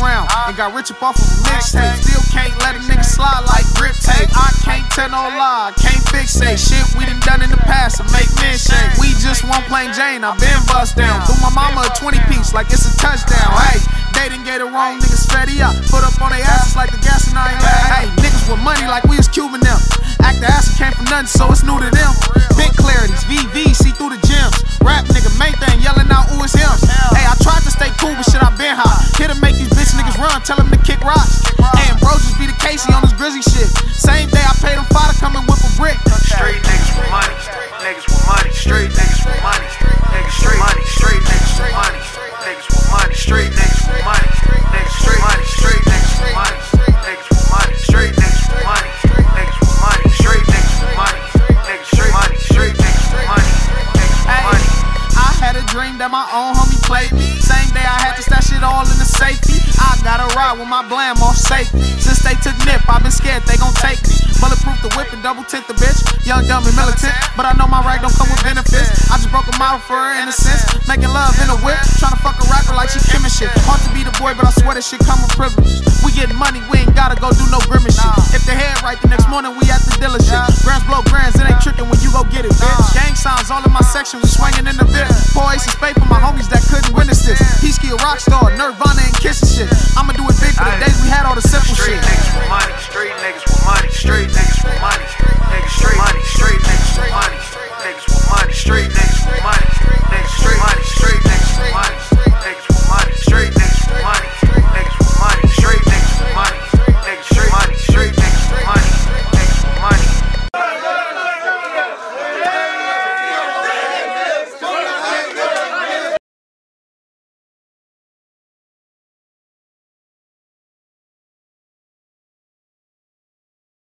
and got rich up off of mixtape. Still can't let a nigga slide like grip tape. I can't tell no lie, can't fixate shit we done done in the past to make men shake. We just one plain Jane, I been bust down. Threw my mama a 20 piece like it's a touchdown. Hey, they didn't get it wrong, niggas fetty up. Put up on their asses like the gas and I ain't. Hey, niggas with money like we was Cuban them. Act the acid came from nothing, so it's new to them. Big clarities, VV, see through the gems. Rap Casey on this grizzy shit. Same day I paid him five to come and whip a brick. Straight niggas with money, niggas with money, straight niggas with money, niggas straight money, straight niggas with money, niggas with money, straight niggas with money, niggas straight money, straight niggas with money, niggas with money, straight niggas with money, niggas with money, straight niggas with money, niggas straight money, straight niggas with money, niggas with money. I had a dream that my own homie played me. Day I had to stash it all in the safety. I gotta ride with my blam off safety. Since they took nip, I've been scared they gon' take me. Bulletproof the whip and double tint the bitch. Young, dumb, and militant. But I know my rag don't come with benefits. I just broke a model for her innocence. Making love in a whip. Tryna fuck a rapper like she Kim and shit. Hard to be the boy, but I swear that shit come with privilege. We getting money, production was swinging in the VIP. Boys and faith for my homies that couldn't witness this. He's a rock star, Nirvana and kissing shit.